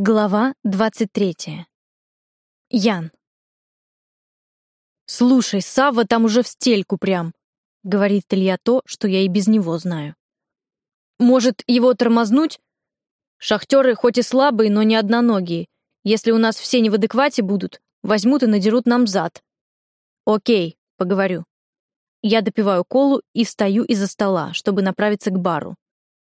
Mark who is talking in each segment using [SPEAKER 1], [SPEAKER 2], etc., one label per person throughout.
[SPEAKER 1] Глава 23. Ян. «Слушай, Савва там уже в стельку прям», — говорит Илья то, что я и без него знаю. «Может, его тормознуть? Шахтеры хоть и слабые, но не одноногие. Если у нас все не в адеквате будут, возьмут и надерут нам зад». «Окей», — поговорю. Я допиваю колу и встаю из-за стола, чтобы направиться к бару.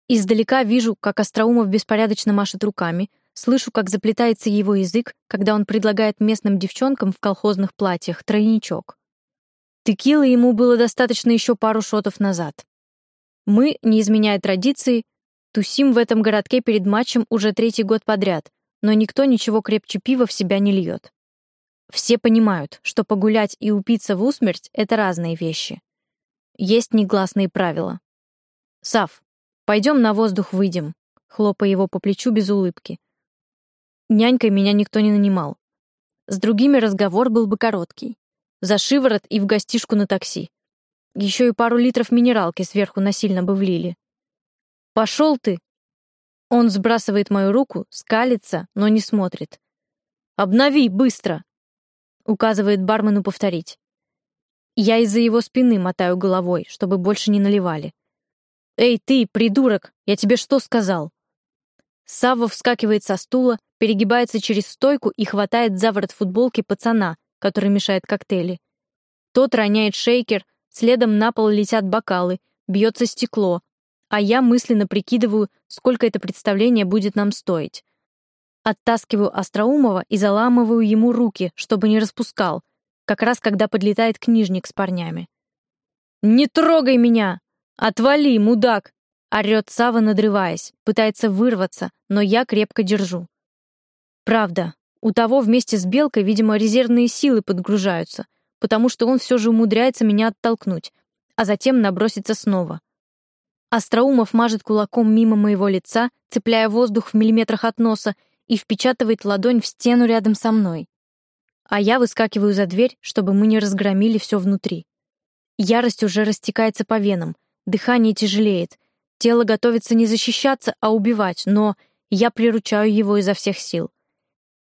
[SPEAKER 1] Издалека вижу, как Остроумов беспорядочно машет руками — Слышу, как заплетается его язык, когда он предлагает местным девчонкам в колхозных платьях тройничок. Текилы ему было достаточно еще пару шотов назад. Мы, не изменяя традиции, тусим в этом городке перед матчем уже третий год подряд, но никто ничего крепче пива в себя не льет. Все понимают, что погулять и упиться в усмерть — это разные вещи. Есть негласные правила. «Сав, пойдем на воздух выйдем», хлопая его по плечу без улыбки. Нянькой меня никто не нанимал. С другими разговор был бы короткий. За шиворот и в гостишку на такси. Еще и пару литров минералки сверху насильно бы влили. «Пошел ты!» Он сбрасывает мою руку, скалится, но не смотрит. «Обнови, быстро!» Указывает бармену повторить. Я из-за его спины мотаю головой, чтобы больше не наливали. «Эй, ты, придурок, я тебе что сказал?» Савва вскакивает со стула, перегибается через стойку и хватает за ворот футболки пацана, который мешает коктейли. Тот роняет шейкер, следом на пол летят бокалы, бьется стекло, а я мысленно прикидываю, сколько это представление будет нам стоить. Оттаскиваю Остроумова и заламываю ему руки, чтобы не распускал, как раз когда подлетает книжник с парнями. «Не трогай меня! Отвали, мудак! Орёт Сава, надрываясь, пытается вырваться, но я крепко держу. Правда, у того вместе с Белкой, видимо, резервные силы подгружаются, потому что он все же умудряется меня оттолкнуть, а затем наброситься снова. Остроумов мажет кулаком мимо моего лица, цепляя воздух в миллиметрах от носа и впечатывает ладонь в стену рядом со мной. А я выскакиваю за дверь, чтобы мы не разгромили все внутри. Ярость уже растекается по венам, дыхание тяжелеет, Тело готовится не защищаться, а убивать, но я приручаю его изо всех сил.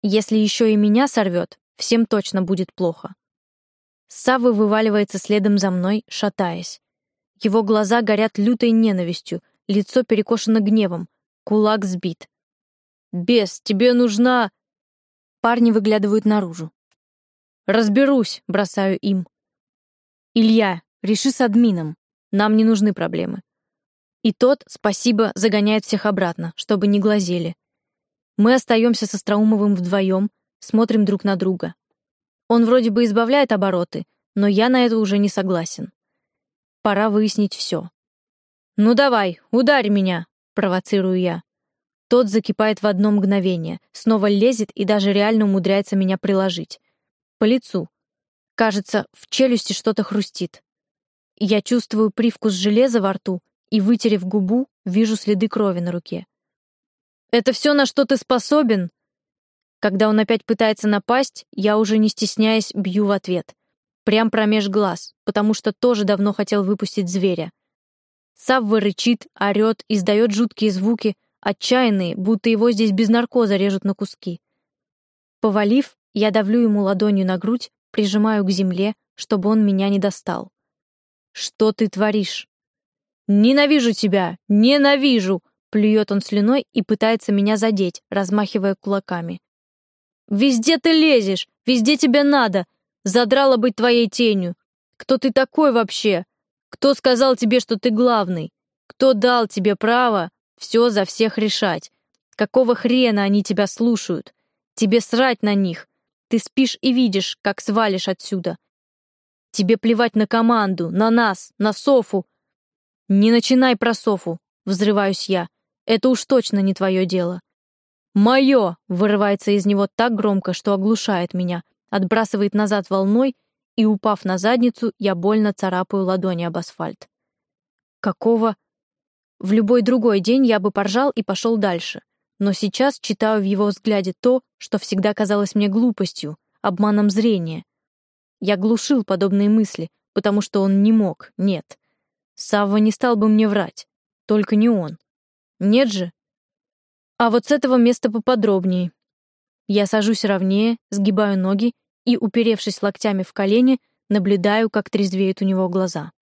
[SPEAKER 1] Если еще и меня сорвет, всем точно будет плохо. Саввы вываливается следом за мной, шатаясь. Его глаза горят лютой ненавистью, лицо перекошено гневом, кулак сбит. «Бес, тебе нужна...» Парни выглядывают наружу. «Разберусь», — бросаю им. «Илья, реши с админом. Нам не нужны проблемы». И тот, спасибо, загоняет всех обратно, чтобы не глазели. Мы остаемся со Страумовым вдвоем, смотрим друг на друга. Он вроде бы избавляет обороты, но я на это уже не согласен. Пора выяснить все. «Ну давай, ударь меня!» — провоцирую я. Тот закипает в одно мгновение, снова лезет и даже реально умудряется меня приложить. По лицу. Кажется, в челюсти что-то хрустит. Я чувствую привкус железа во рту и, вытерев губу, вижу следы крови на руке. «Это все, на что ты способен?» Когда он опять пытается напасть, я уже не стесняясь бью в ответ. Прям промеж глаз, потому что тоже давно хотел выпустить зверя. Савва рычит, орет, издает жуткие звуки, отчаянные, будто его здесь без наркоза режут на куски. Повалив, я давлю ему ладонью на грудь, прижимаю к земле, чтобы он меня не достал. «Что ты творишь?» «Ненавижу тебя! Ненавижу!» Плюет он слюной и пытается меня задеть, размахивая кулаками. «Везде ты лезешь! Везде тебе надо! Задрала быть твоей тенью! Кто ты такой вообще? Кто сказал тебе, что ты главный? Кто дал тебе право все за всех решать? Какого хрена они тебя слушают? Тебе срать на них! Ты спишь и видишь, как свалишь отсюда. Тебе плевать на команду, на нас, на Софу, «Не начинай про Софу!» — взрываюсь я. «Это уж точно не твое дело». «Мое!» — вырывается из него так громко, что оглушает меня, отбрасывает назад волной, и, упав на задницу, я больно царапаю ладони об асфальт. Какого? В любой другой день я бы поржал и пошел дальше, но сейчас читаю в его взгляде то, что всегда казалось мне глупостью, обманом зрения. Я глушил подобные мысли, потому что он не мог, нет. Савва не стал бы мне врать. Только не он. Нет же? А вот с этого места поподробнее. Я сажусь ровнее, сгибаю ноги и, уперевшись локтями в колени, наблюдаю, как трезвеют у него глаза.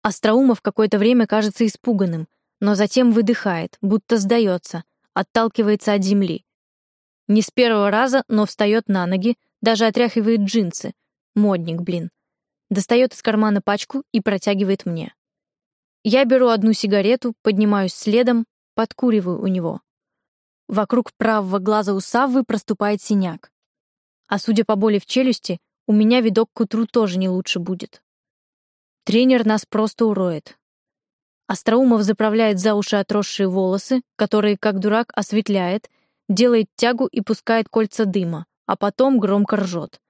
[SPEAKER 1] Остроумов какое-то время кажется испуганным, но затем выдыхает, будто сдается, отталкивается от земли. Не с первого раза, но встает на ноги, даже отряхивает джинсы. Модник, блин. Достает из кармана пачку и протягивает мне. Я беру одну сигарету, поднимаюсь следом, подкуриваю у него. Вокруг правого глаза у Саввы проступает синяк. А судя по боли в челюсти, у меня видок к утру тоже не лучше будет. Тренер нас просто уроет. Остроумов заправляет за уши отросшие волосы, которые, как дурак, осветляет, делает тягу и пускает кольца дыма, а потом громко ржет.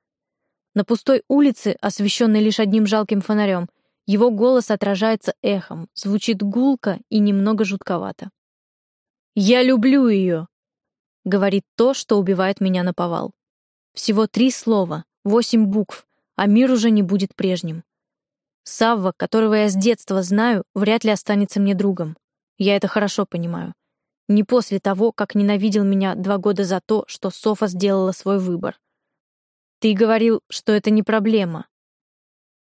[SPEAKER 1] На пустой улице, освещенной лишь одним жалким фонарем, его голос отражается эхом, звучит гулко и немного жутковато. «Я люблю ее!» — говорит то, что убивает меня на повал. Всего три слова, восемь букв, а мир уже не будет прежним. Савва, которого я с детства знаю, вряд ли останется мне другом. Я это хорошо понимаю. Не после того, как ненавидел меня два года за то, что Софа сделала свой выбор. Ты говорил, что это не проблема.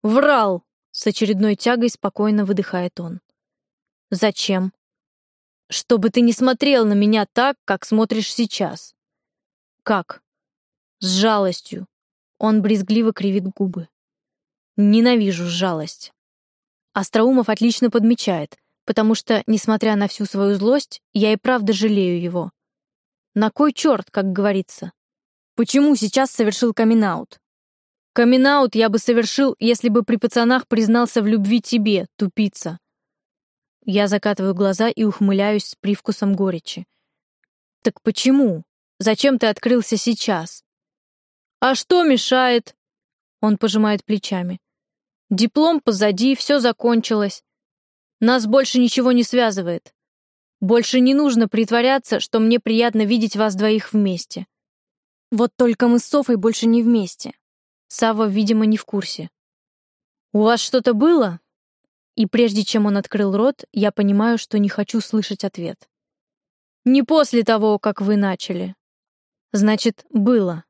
[SPEAKER 1] Врал! С очередной тягой спокойно выдыхает он. Зачем? Чтобы ты не смотрел на меня так, как смотришь сейчас. Как? С жалостью. Он брезгливо кривит губы. Ненавижу жалость. Остроумов отлично подмечает, потому что, несмотря на всю свою злость, я и правда жалею его. На кой черт, как говорится? Почему сейчас совершил камин-аут? Камин-аут я бы совершил, если бы при пацанах признался в любви тебе, тупица. Я закатываю глаза и ухмыляюсь с привкусом горечи. Так почему? Зачем ты открылся сейчас? А что мешает? Он пожимает плечами. Диплом позади, все закончилось. Нас больше ничего не связывает. Больше не нужно притворяться, что мне приятно видеть вас двоих вместе. Вот только мы с Софой больше не вместе. Сава, видимо, не в курсе. У вас что-то было? И прежде чем он открыл рот, я понимаю, что не хочу слышать ответ. Не после того, как вы начали. Значит, было.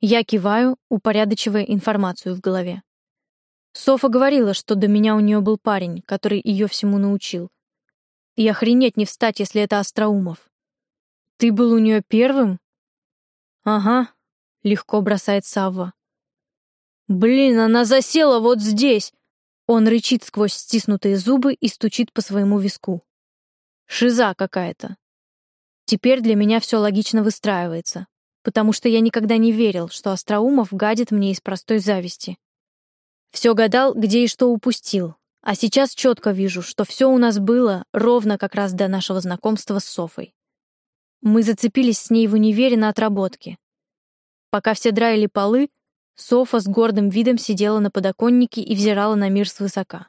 [SPEAKER 1] Я киваю, упорядочивая информацию в голове. Софа говорила, что до меня у нее был парень, который ее всему научил. И охренеть не встать, если это Остроумов. Ты был у нее первым? Ага, легко бросает Савва. Блин, она засела вот здесь. Он рычит сквозь стиснутые зубы и стучит по своему виску. Шиза какая-то. Теперь для меня все логично выстраивается, потому что я никогда не верил, что Остроумов гадит мне из простой зависти. Все гадал, где и что упустил. А сейчас четко вижу, что все у нас было ровно как раз до нашего знакомства с Софой. Мы зацепились с ней в универе на отработке. Пока все драили полы, Софа с гордым видом сидела на подоконнике и взирала на мир свысока.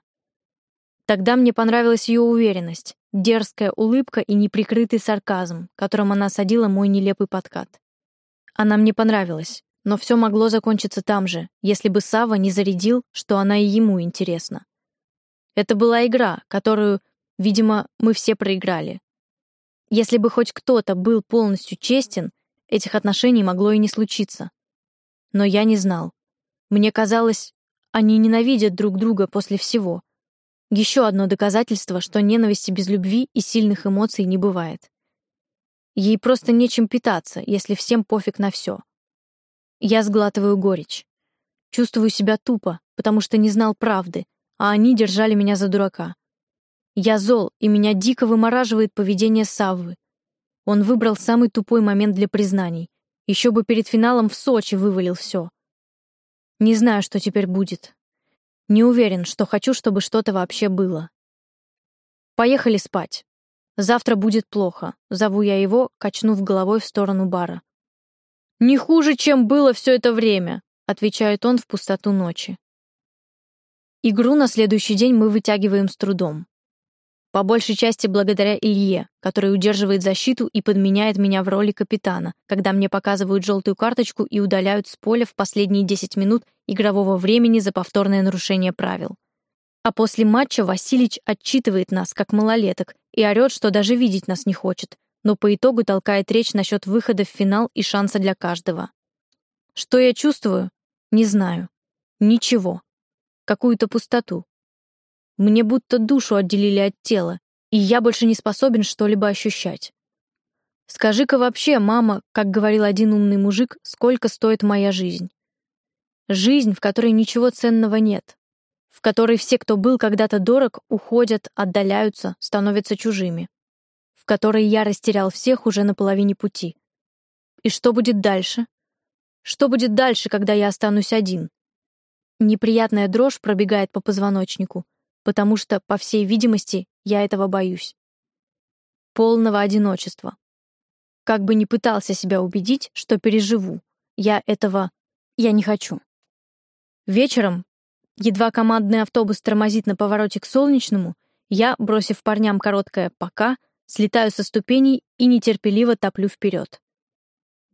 [SPEAKER 1] Тогда мне понравилась ее уверенность, дерзкая улыбка и неприкрытый сарказм, которым она садила мой нелепый подкат. Она мне понравилась, но все могло закончиться там же, если бы Сава не зарядил, что она и ему интересна. Это была игра, которую, видимо, мы все проиграли. Если бы хоть кто-то был полностью честен, этих отношений могло и не случиться. Но я не знал. Мне казалось, они ненавидят друг друга после всего. Еще одно доказательство, что ненависти без любви и сильных эмоций не бывает. Ей просто нечем питаться, если всем пофиг на все. Я сглатываю горечь. Чувствую себя тупо, потому что не знал правды, а они держали меня за дурака. Я зол, и меня дико вымораживает поведение Саввы. Он выбрал самый тупой момент для признаний. Еще бы перед финалом в Сочи вывалил все. Не знаю, что теперь будет. Не уверен, что хочу, чтобы что-то вообще было. Поехали спать. Завтра будет плохо. Зову я его, качнув головой в сторону бара. «Не хуже, чем было все это время», — отвечает он в пустоту ночи. Игру на следующий день мы вытягиваем с трудом. По большей части благодаря Илье, который удерживает защиту и подменяет меня в роли капитана, когда мне показывают желтую карточку и удаляют с поля в последние 10 минут игрового времени за повторное нарушение правил. А после матча Василич отчитывает нас, как малолеток, и орет, что даже видеть нас не хочет, но по итогу толкает речь насчет выхода в финал и шанса для каждого. Что я чувствую? Не знаю. Ничего. Какую-то пустоту. Мне будто душу отделили от тела, и я больше не способен что-либо ощущать. Скажи-ка вообще, мама, как говорил один умный мужик, сколько стоит моя жизнь? Жизнь, в которой ничего ценного нет, в которой все, кто был когда-то дорог, уходят, отдаляются, становятся чужими, в которой я растерял всех уже на половине пути. И что будет дальше? Что будет дальше, когда я останусь один? Неприятная дрожь пробегает по позвоночнику, потому что, по всей видимости, я этого боюсь. Полного одиночества. Как бы ни пытался себя убедить, что переживу, я этого... я не хочу. Вечером, едва командный автобус тормозит на повороте к Солнечному, я, бросив парням короткое «пока», слетаю со ступеней и нетерпеливо топлю вперед.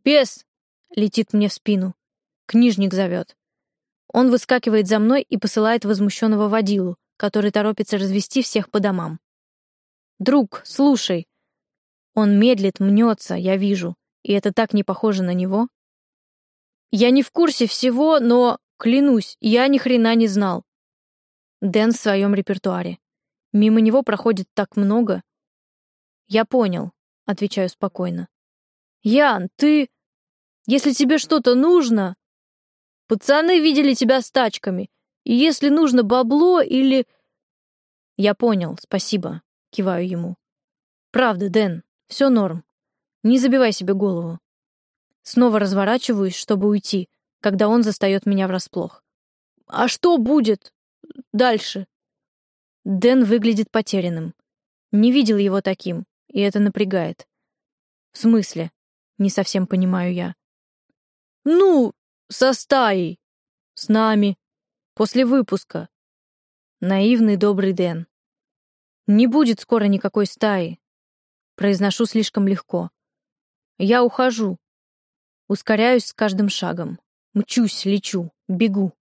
[SPEAKER 1] «Бес!» — летит мне в спину. Книжник зовет. Он выскакивает за мной и посылает возмущенного водилу, который торопится развести всех по домам. «Друг, слушай!» Он медлит, мнется, я вижу, и это так не похоже на него. «Я не в курсе всего, но Клянусь, я ни хрена не знал. Дэн в своем репертуаре. Мимо него проходит так много. Я понял, отвечаю спокойно. Ян, ты... Если тебе что-то нужно... Пацаны видели тебя с тачками. И если нужно бабло или... Я понял, спасибо, киваю ему. Правда, Дэн, все норм. Не забивай себе голову. Снова разворачиваюсь, чтобы уйти, когда он застает меня врасплох. «А что будет дальше?» Дэн выглядит потерянным. Не видел его таким, и это напрягает. «В смысле?» — не совсем понимаю я. «Ну, со стаей. С нами. После выпуска». Наивный добрый Дэн. «Не будет скоро никакой стаи». Произношу слишком легко. Я ухожу. Ускоряюсь с каждым шагом. Мчусь, лечу, бегу.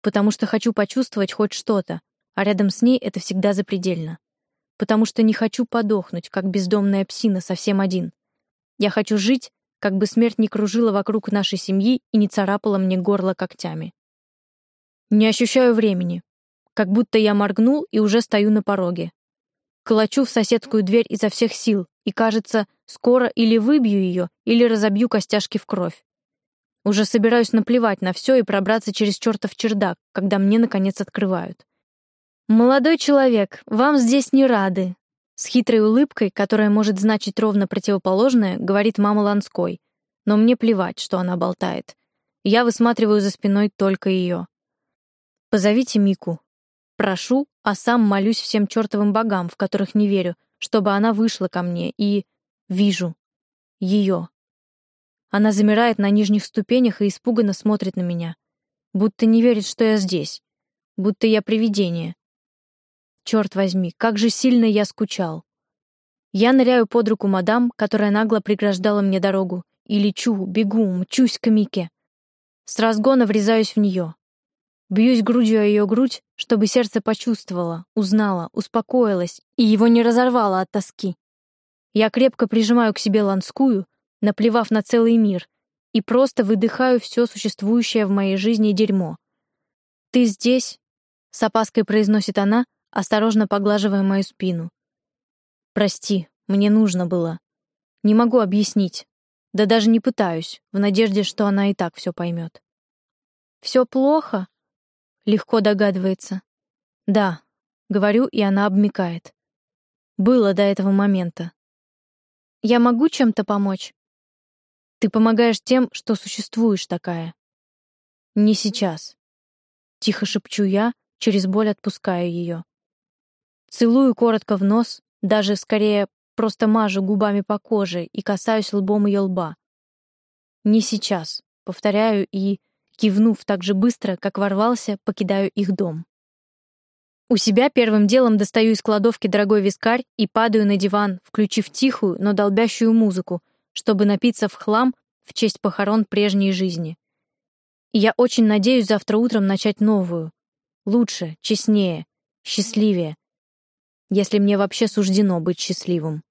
[SPEAKER 1] Потому что хочу почувствовать хоть что-то, а рядом с ней это всегда запредельно. Потому что не хочу подохнуть, как бездомная псина, совсем один. Я хочу жить, как бы смерть не кружила вокруг нашей семьи и не царапала мне горло когтями. Не ощущаю времени. Как будто я моргнул и уже стою на пороге. Колочу в соседскую дверь изо всех сил, и, кажется, скоро или выбью ее, или разобью костяшки в кровь. Уже собираюсь наплевать на все и пробраться через чертов чердак, когда мне, наконец, открывают. «Молодой человек, вам здесь не рады», с хитрой улыбкой, которая может значить ровно противоположное, говорит мама Ланской. Но мне плевать, что она болтает. Я высматриваю за спиной только ее. «Позовите Мику». Прошу, а сам молюсь всем чертовым богам, в которых не верю, чтобы она вышла ко мне и... Вижу. Ее. Она замирает на нижних ступенях и испуганно смотрит на меня. Будто не верит, что я здесь. Будто я привидение. Черт возьми, как же сильно я скучал. Я ныряю под руку мадам, которая нагло преграждала мне дорогу, и лечу, бегу, мчусь к Мике. С разгона врезаюсь в нее. Бьюсь грудью о ее грудь, чтобы сердце почувствовало, узнало, успокоилось и его не разорвало от тоски. Я крепко прижимаю к себе ланскую, наплевав на целый мир, и просто выдыхаю все существующее в моей жизни дерьмо. «Ты здесь?» — с опаской произносит она, осторожно поглаживая мою спину. «Прости, мне нужно было. Не могу объяснить. Да даже не пытаюсь, в надежде, что она и так все поймет». «Все плохо?» — легко догадывается. «Да», — говорю, и она обмикает. «Было до этого момента. Я могу чем-то помочь?» Ты помогаешь тем, что существуешь такая. Не сейчас. Тихо шепчу я, через боль отпускаю ее. Целую коротко в нос, даже скорее просто мажу губами по коже и касаюсь лбом ее лба. Не сейчас, повторяю и, кивнув так же быстро, как ворвался, покидаю их дом. У себя первым делом достаю из кладовки дорогой вискарь и падаю на диван, включив тихую, но долбящую музыку, чтобы напиться в хлам в честь похорон прежней жизни. И я очень надеюсь завтра утром начать новую. Лучше, честнее, счастливее. Если мне вообще суждено быть счастливым.